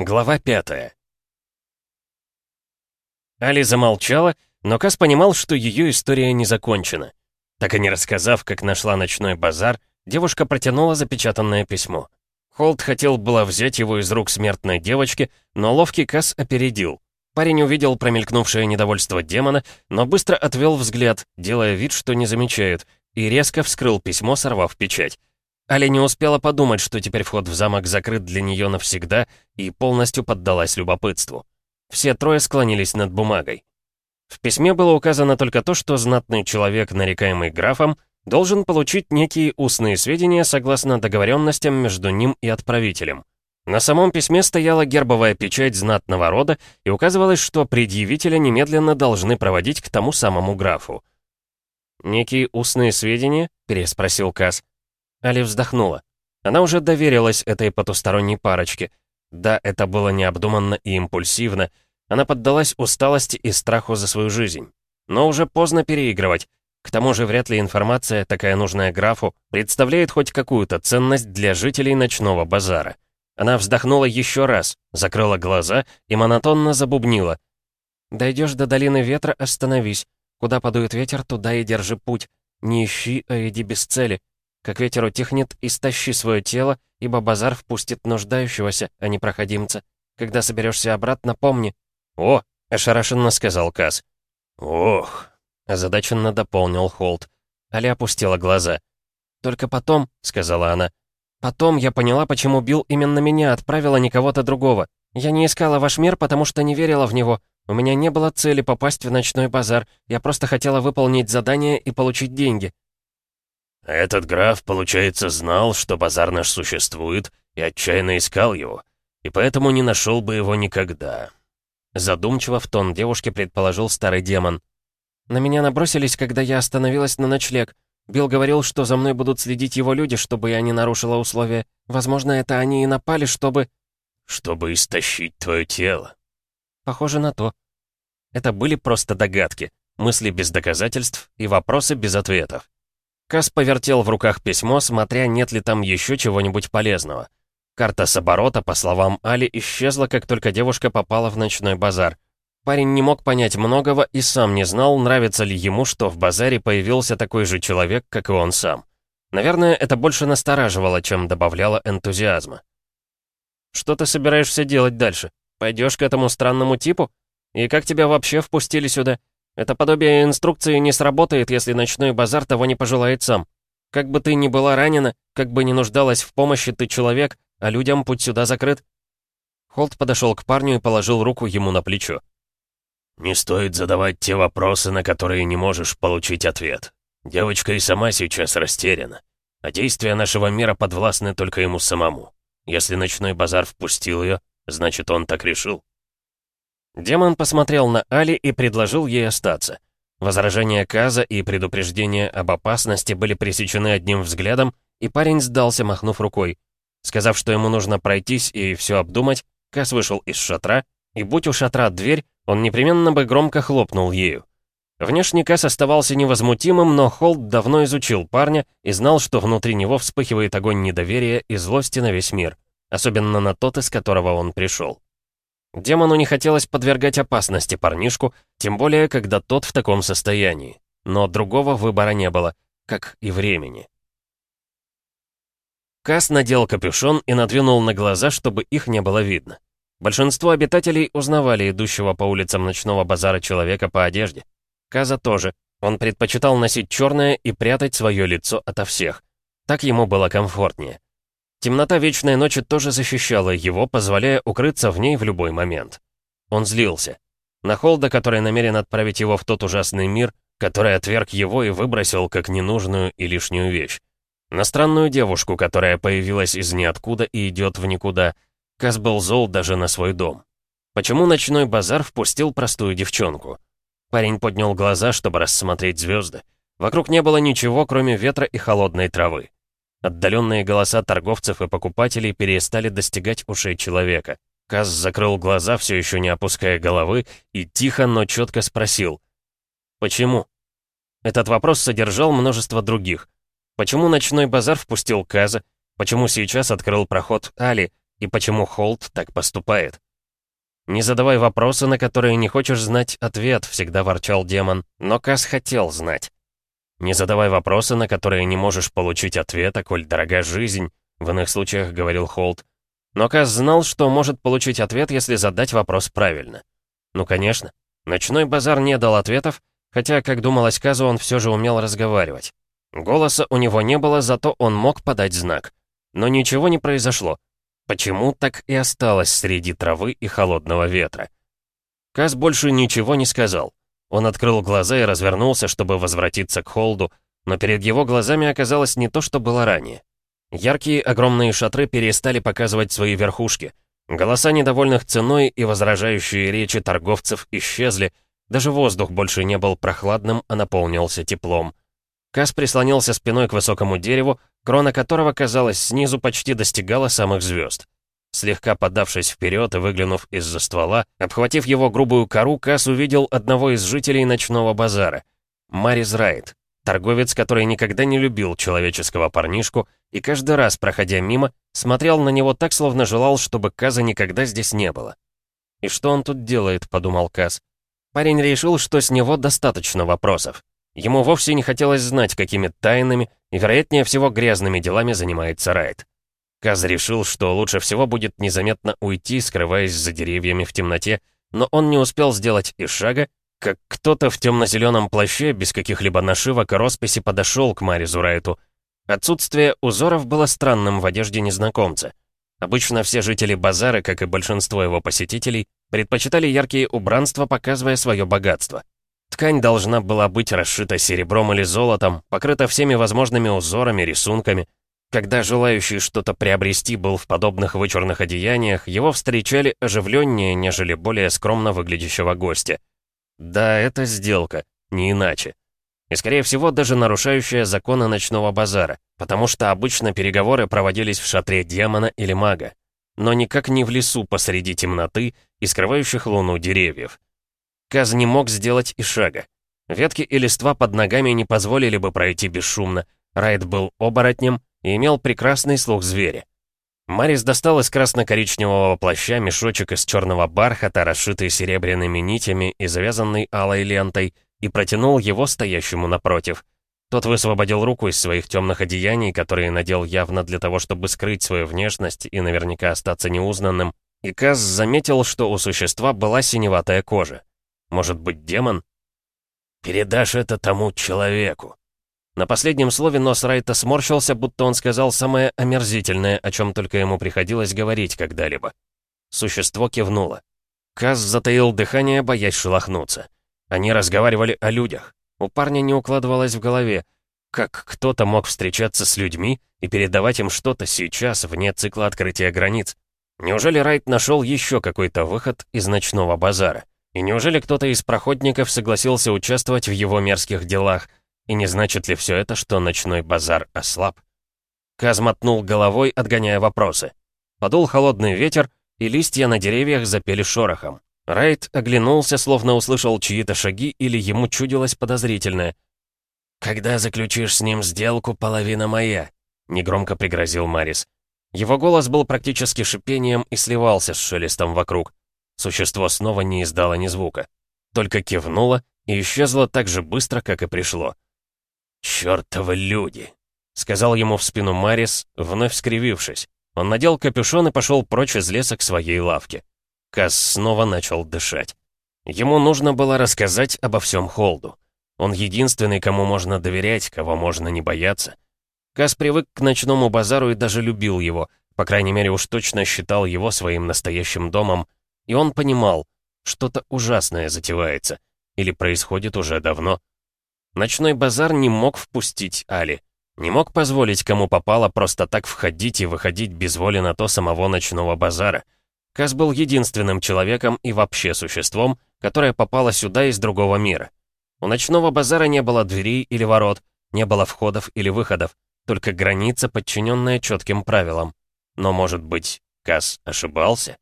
Глава пятая. Али замолчала, но Кас понимал, что ее история не закончена. Так и не рассказав, как нашла ночной базар, девушка протянула запечатанное письмо. Холд хотел было взять его из рук смертной девочки, но ловкий Кас опередил. Парень увидел промелькнувшее недовольство демона, но быстро отвел взгляд, делая вид, что не замечает, и резко вскрыл письмо, сорвав печать. Али не успела подумать, что теперь вход в замок закрыт для нее навсегда, и полностью поддалась любопытству. Все трое склонились над бумагой. В письме было указано только то, что знатный человек, нарекаемый графом, должен получить некие устные сведения согласно договоренностям между ним и отправителем. На самом письме стояла гербовая печать знатного рода и указывалось, что предъявителя немедленно должны проводить к тому самому графу. «Некие устные сведения?» — переспросил Касс. Али вздохнула. Она уже доверилась этой потусторонней парочке. Да, это было необдуманно и импульсивно. Она поддалась усталости и страху за свою жизнь. Но уже поздно переигрывать. К тому же вряд ли информация, такая нужная графу, представляет хоть какую-то ценность для жителей ночного базара. Она вздохнула еще раз, закрыла глаза и монотонно забубнила. «Дойдешь до долины ветра, остановись. Куда подует ветер, туда и держи путь. Не ищи, а иди без цели. Как ветер утихнет, истощи свое тело, ибо базар впустит нуждающегося, а не проходимца. Когда соберешься обратно, помни». «О!» — ошарашенно сказал Каз. «Ох!» — озадаченно дополнил Холт. Аля опустила глаза. «Только потом», — сказала она, — «потом я поняла, почему Билл именно меня отправила, не кого-то другого. Я не искала ваш мир, потому что не верила в него. У меня не было цели попасть в ночной базар. Я просто хотела выполнить задание и получить деньги. Этот граф, получается, знал, что базар наш существует, и отчаянно искал его, и поэтому не нашел бы его никогда. Задумчиво в тон девушки предположил старый демон. На меня набросились, когда я остановилась на ночлег. Билл говорил, что за мной будут следить его люди, чтобы я не нарушила условия. Возможно, это они и напали, чтобы... Чтобы истощить твое тело. Похоже на то. Это были просто догадки, мысли без доказательств и вопросы без ответов. Кас повертел в руках письмо, смотря, нет ли там еще чего-нибудь полезного. Карта с оборота, по словам Али, исчезла, как только девушка попала в ночной базар. Парень не мог понять многого и сам не знал, нравится ли ему, что в базаре появился такой же человек, как и он сам. Наверное, это больше настораживало, чем добавляло энтузиазма. «Что ты собираешься делать дальше? Пойдешь к этому странному типу? И как тебя вообще впустили сюда? Это подобие инструкции не сработает, если ночной базар того не пожелает сам. Как бы ты ни была ранена, как бы ни нуждалась в помощи, ты человек, а людям путь сюда закрыт». Холт подошел к парню и положил руку ему на плечо. «Не стоит задавать те вопросы, на которые не можешь получить ответ. Девочка и сама сейчас растеряна, а действия нашего мира подвластны только ему самому. Если ночной базар впустил ее, значит, он так решил». Демон посмотрел на Али и предложил ей остаться. Возражения Каза и предупреждения об опасности были пресечены одним взглядом, и парень сдался, махнув рукой. Сказав, что ему нужно пройтись и все обдумать, Каз вышел из шатра, и будь у шатра дверь, он непременно бы громко хлопнул ею. Внешне Кас оставался невозмутимым, но Холд давно изучил парня и знал, что внутри него вспыхивает огонь недоверия и злости на весь мир, особенно на тот, из которого он пришел. Демону не хотелось подвергать опасности парнишку, тем более, когда тот в таком состоянии. Но другого выбора не было, как и времени. Кас надел капюшон и надвинул на глаза, чтобы их не было видно. Большинство обитателей узнавали идущего по улицам ночного базара человека по одежде. Каза тоже. Он предпочитал носить черное и прятать свое лицо ото всех. Так ему было комфортнее. Темнота Вечной Ночи тоже защищала его, позволяя укрыться в ней в любой момент. Он злился. На Холда, который намерен отправить его в тот ужасный мир, который отверг его и выбросил как ненужную и лишнюю вещь. На странную девушку, которая появилась из ниоткуда и идет в никуда. Кас был зол даже на свой дом. Почему ночной базар впустил простую девчонку? Парень поднял глаза, чтобы рассмотреть звезды. Вокруг не было ничего, кроме ветра и холодной травы. Отдаленные голоса торговцев и покупателей перестали достигать ушей человека. Каз закрыл глаза, все еще не опуская головы, и тихо, но четко спросил. «Почему?» Этот вопрос содержал множество других. Почему ночной базар впустил Каза? Почему сейчас открыл проход Али? и почему Холт так поступает. «Не задавай вопросы, на которые не хочешь знать ответ», — всегда ворчал демон, но Кас хотел знать. «Не задавай вопросы, на которые не можешь получить ответа, коль дорога жизнь», — в иных случаях говорил Холт. Но Кас знал, что может получить ответ, если задать вопрос правильно. Ну, конечно. Ночной базар не дал ответов, хотя, как думалось Казу, он все же умел разговаривать. Голоса у него не было, зато он мог подать знак. Но ничего не произошло. Почему так и осталось среди травы и холодного ветра? Каз больше ничего не сказал. Он открыл глаза и развернулся, чтобы возвратиться к Холду, но перед его глазами оказалось не то, что было ранее. Яркие огромные шатры перестали показывать свои верхушки. Голоса недовольных ценой и возражающие речи торговцев исчезли, даже воздух больше не был прохладным, а наполнился теплом. Кас прислонился спиной к высокому дереву, крона которого, казалось, снизу почти достигала самых звезд. Слегка подавшись вперед и выглянув из-за ствола, обхватив его грубую кору, Кас увидел одного из жителей ночного базара. Марис Райт, торговец, который никогда не любил человеческого парнишку и каждый раз, проходя мимо, смотрел на него так, словно желал, чтобы Каза никогда здесь не было. «И что он тут делает?» — подумал Каз. Парень решил, что с него достаточно вопросов. Ему вовсе не хотелось знать, какими тайнами и, вероятнее всего, грязными делами занимается Райт. Каз решил, что лучше всего будет незаметно уйти, скрываясь за деревьями в темноте, но он не успел сделать и шага, как кто-то в темно-зеленом плаще, без каких-либо нашивок и росписи, подошел к Маризу Райту. Отсутствие узоров было странным в одежде незнакомца. Обычно все жители базара, как и большинство его посетителей, предпочитали яркие убранства, показывая свое богатство. Ткань должна была быть расшита серебром или золотом, покрыта всеми возможными узорами, рисунками. Когда желающий что-то приобрести был в подобных вычурных одеяниях, его встречали оживленнее, нежели более скромно выглядящего гостя. Да, это сделка, не иначе. И, скорее всего, даже нарушающая законы ночного базара, потому что обычно переговоры проводились в шатре демона или мага, но никак не в лесу посреди темноты и скрывающих луну деревьев. Каз не мог сделать и шага. Ветки и листва под ногами не позволили бы пройти бесшумно. Райд был оборотнем и имел прекрасный слух зверя. Марис достал из красно-коричневого плаща мешочек из черного бархата, расшитый серебряными нитями и завязанный алой лентой, и протянул его стоящему напротив. Тот высвободил руку из своих темных одеяний, которые надел явно для того, чтобы скрыть свою внешность и наверняка остаться неузнанным, и Каз заметил, что у существа была синеватая кожа. Может быть, демон? «Передашь это тому человеку». На последнем слове нос Райта сморщился, будто он сказал самое омерзительное, о чем только ему приходилось говорить когда-либо. Существо кивнуло. Каз затаил дыхание, боясь шелохнуться. Они разговаривали о людях. У парня не укладывалось в голове, как кто-то мог встречаться с людьми и передавать им что-то сейчас, вне цикла открытия границ. Неужели Райт нашел еще какой-то выход из ночного базара? И неужели кто-то из проходников согласился участвовать в его мерзких делах? И не значит ли все это, что ночной базар ослаб? Каз мотнул головой, отгоняя вопросы. Подул холодный ветер, и листья на деревьях запели шорохом. Райт оглянулся, словно услышал чьи-то шаги или ему чудилось подозрительное. «Когда заключишь с ним сделку, половина моя», — негромко пригрозил Марис. Его голос был практически шипением и сливался с шелестом вокруг. Существо снова не издало ни звука. Только кивнуло и исчезло так же быстро, как и пришло. «Чёртовы люди!» — сказал ему в спину Марис, вновь скривившись. Он надел капюшон и пошел прочь из леса к своей лавке. Кас снова начал дышать. Ему нужно было рассказать обо всем Холду. Он единственный, кому можно доверять, кого можно не бояться. Кас привык к ночному базару и даже любил его, по крайней мере уж точно считал его своим настоящим домом, и он понимал, что-то ужасное затевается, или происходит уже давно. Ночной базар не мог впустить Али, не мог позволить кому попало просто так входить и выходить без воли на то самого ночного базара — Каз был единственным человеком и вообще существом, которое попало сюда из другого мира. У ночного базара не было дверей или ворот, не было входов или выходов, только граница, подчиненная четким правилам. Но, может быть, Каз ошибался?